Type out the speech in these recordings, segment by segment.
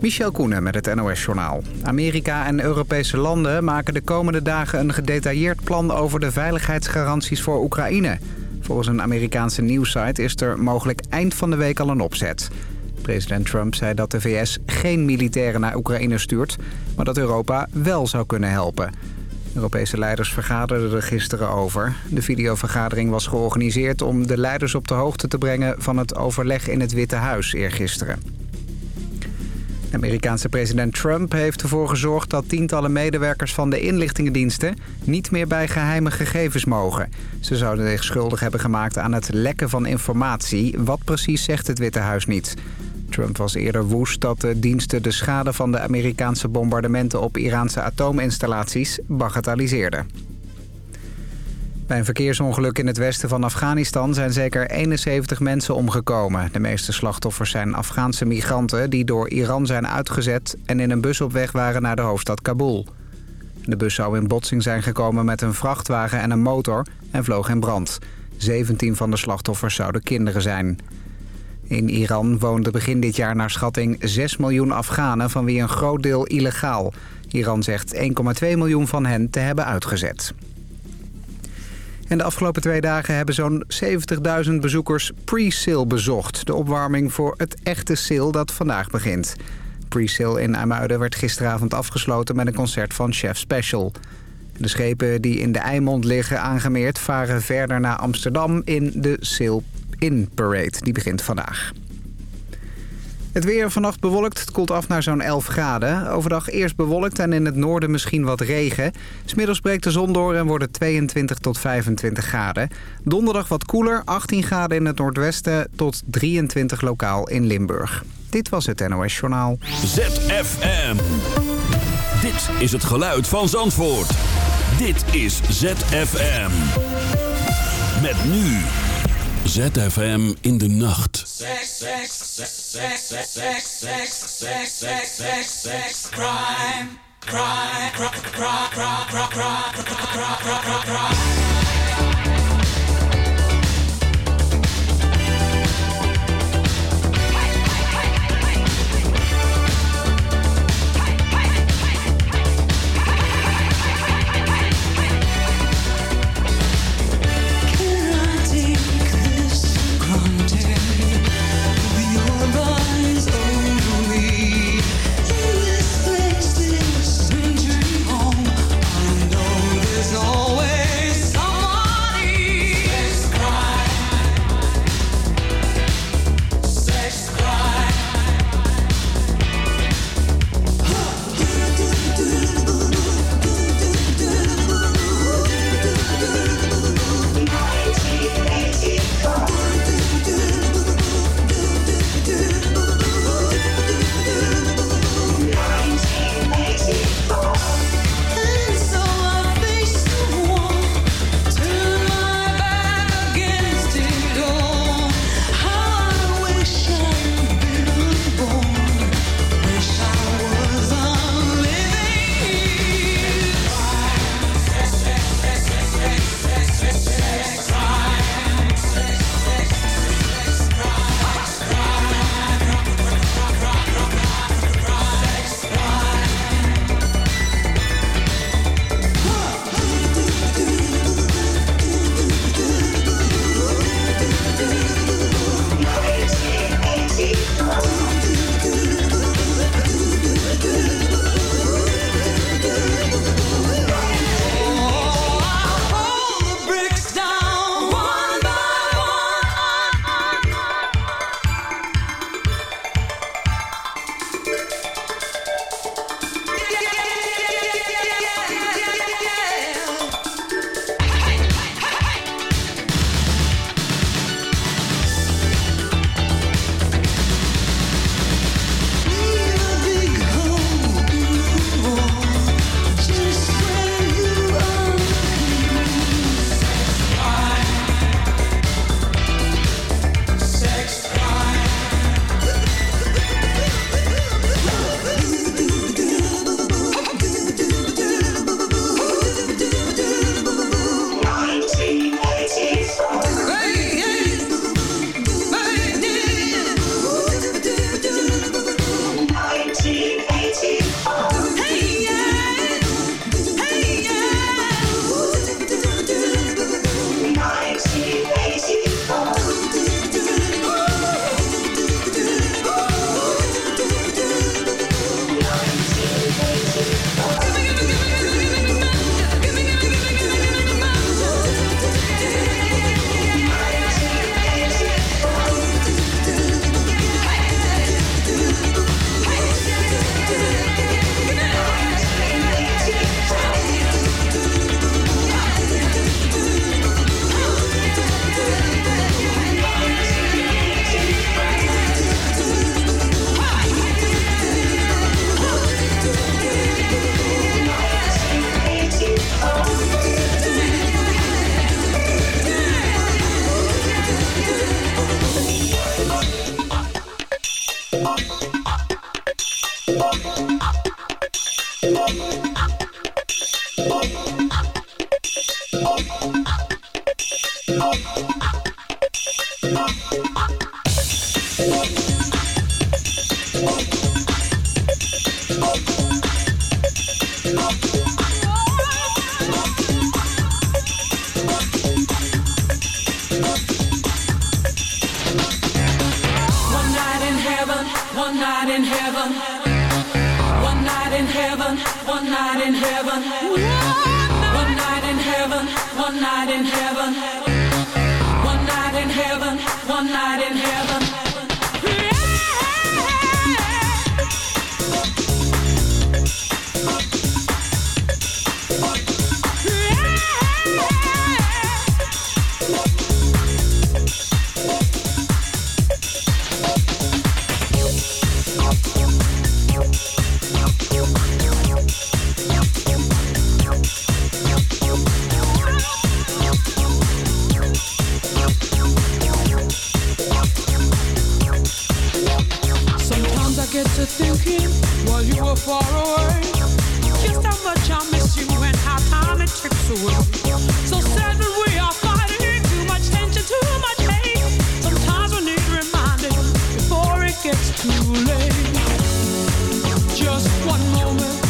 Michel Koenen met het NOS-journaal. Amerika en Europese landen maken de komende dagen een gedetailleerd plan over de veiligheidsgaranties voor Oekraïne. Volgens een Amerikaanse nieuwssite is er mogelijk eind van de week al een opzet. President Trump zei dat de VS geen militairen naar Oekraïne stuurt, maar dat Europa wel zou kunnen helpen. Europese leiders vergaderden er gisteren over. De videovergadering was georganiseerd om de leiders op de hoogte te brengen van het overleg in het Witte Huis eergisteren. Amerikaanse president Trump heeft ervoor gezorgd dat tientallen medewerkers van de inlichtingendiensten niet meer bij geheime gegevens mogen. Ze zouden zich schuldig hebben gemaakt aan het lekken van informatie. Wat precies zegt het Witte Huis niet. Trump was eerder woest dat de diensten de schade van de Amerikaanse bombardementen op Iraanse atoominstallaties bagatelliseerden. Bij een verkeersongeluk in het westen van Afghanistan zijn zeker 71 mensen omgekomen. De meeste slachtoffers zijn Afghaanse migranten die door Iran zijn uitgezet... en in een bus op weg waren naar de hoofdstad Kabul. De bus zou in botsing zijn gekomen met een vrachtwagen en een motor en vloog in brand. 17 van de slachtoffers zouden kinderen zijn. In Iran woonden begin dit jaar naar schatting 6 miljoen Afghanen... van wie een groot deel illegaal. Iran zegt 1,2 miljoen van hen te hebben uitgezet. En de afgelopen twee dagen hebben zo'n 70.000 bezoekers pre-sale bezocht. De opwarming voor het echte sale dat vandaag begint. Pre-sale in IJmuiden werd gisteravond afgesloten met een concert van Chef Special. De schepen die in de Eimond liggen aangemeerd varen verder naar Amsterdam in de Sail In Parade. Die begint vandaag. Het weer vannacht bewolkt. Het koelt af naar zo'n 11 graden. Overdag eerst bewolkt en in het noorden misschien wat regen. Smiddags breekt de zon door en wordt het 22 tot 25 graden. Donderdag wat koeler. 18 graden in het noordwesten tot 23 lokaal in Limburg. Dit was het NOS Journaal. ZFM. Dit is het geluid van Zandvoort. Dit is ZFM. Met nu... ZFM in de nacht. Sex, sex, sex, sex, sex, sex, sex, sex, sex, sex, crime, crime, crime, crime, just one moment.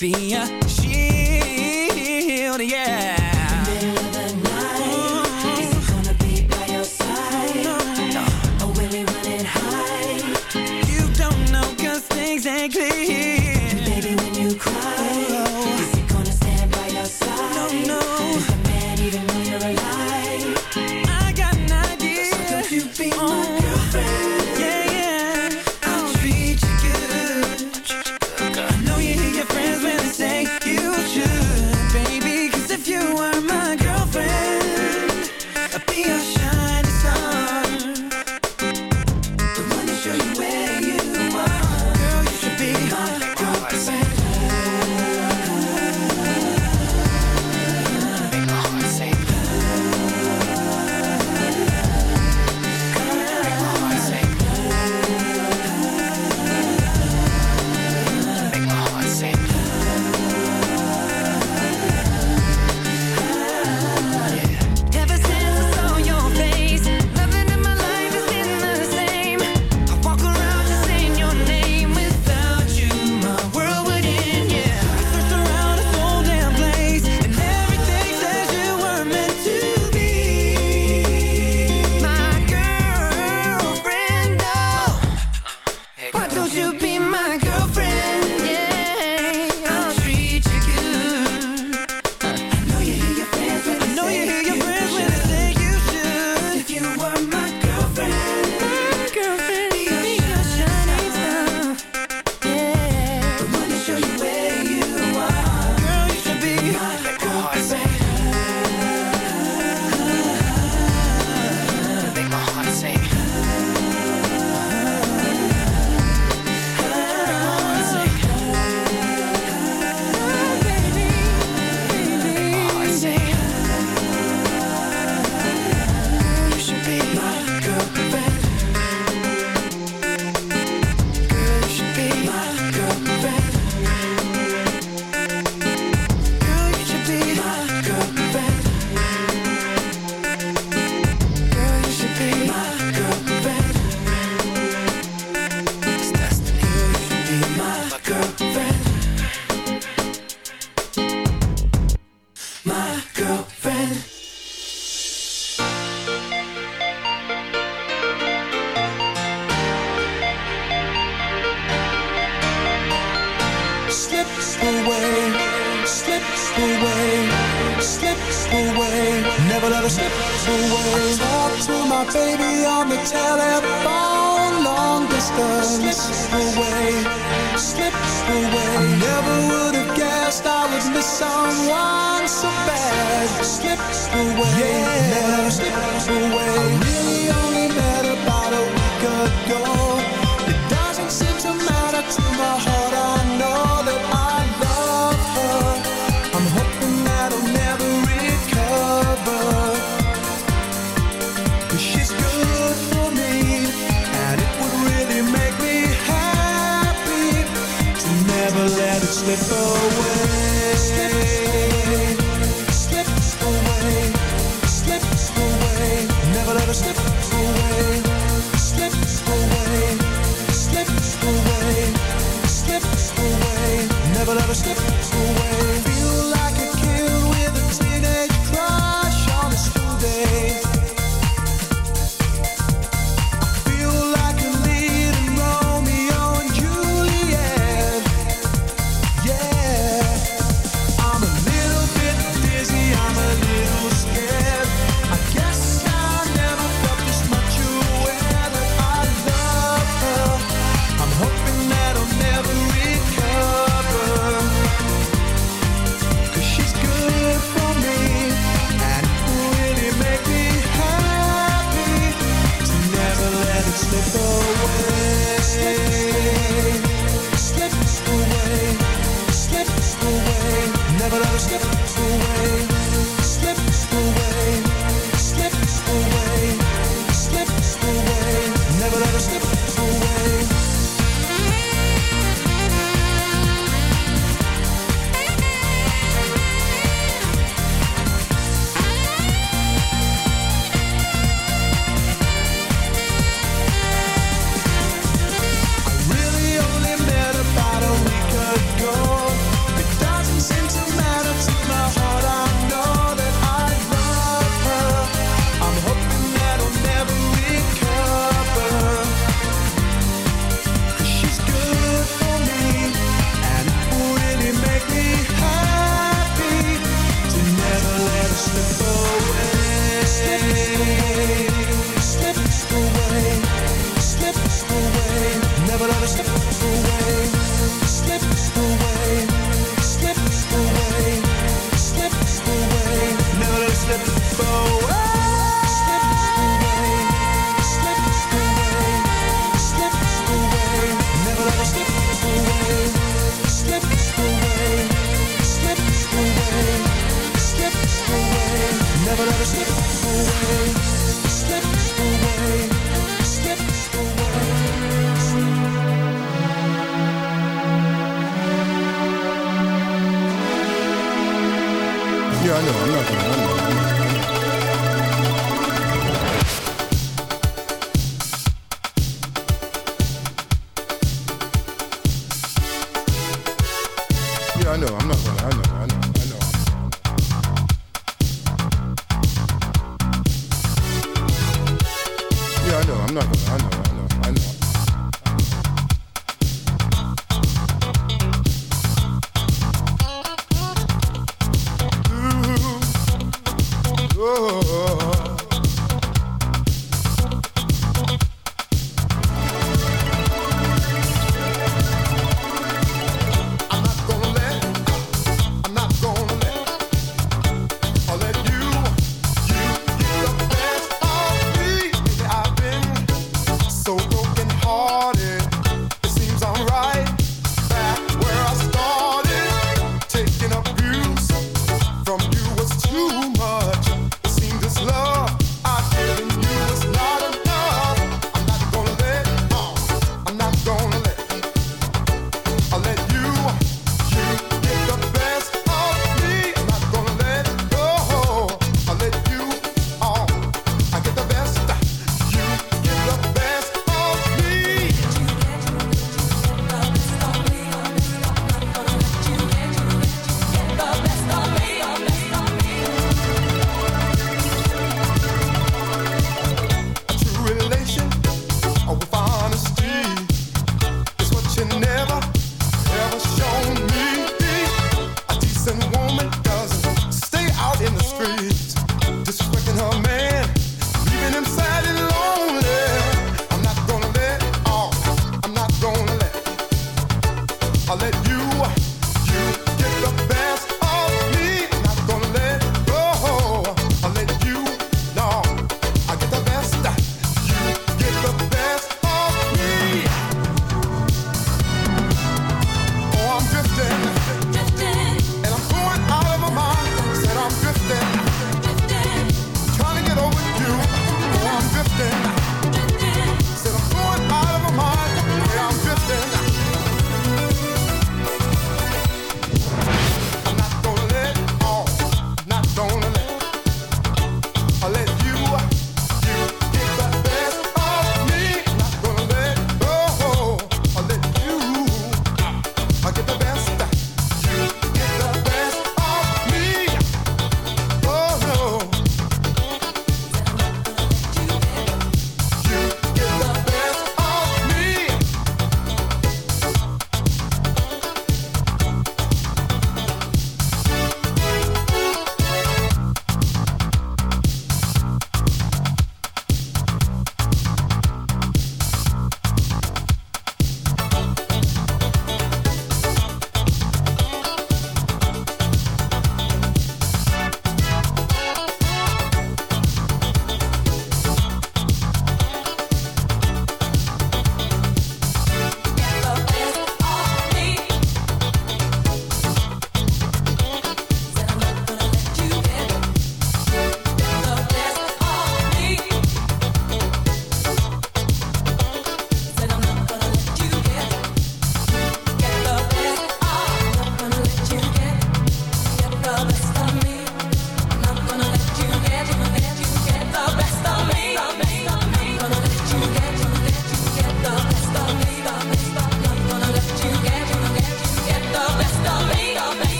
be distance away, slip away. I never would have guessed I would miss someone so bad. Slip away, yeah. never slip away. I really only met about a week ago.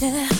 Yeah.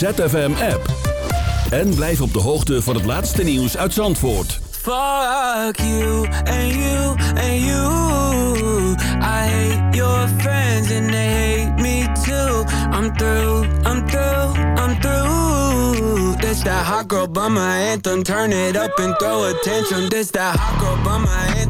Download de ZFM app. En blijf op de hoogte van het laatste nieuws uit Zandvoort. Fuck you and you and you. I hate your friends and they hate me too. I'm through, I'm through, I'm through. This that hot girl bummer anthem. Turn it up and throw a tantrum. This that hot girl bummer anthem.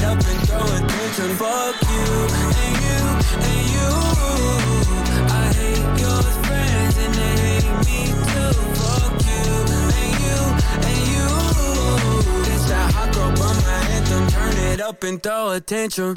Turn up and throw attention. Fuck you and you and you. I hate your friends and they hate me too. Fuck you and you and you. This that hot girl bummer anthem. Turn it up and throw attention.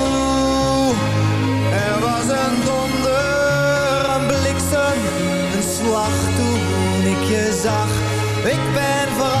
Zag. Ik ben veranderd,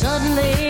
suddenly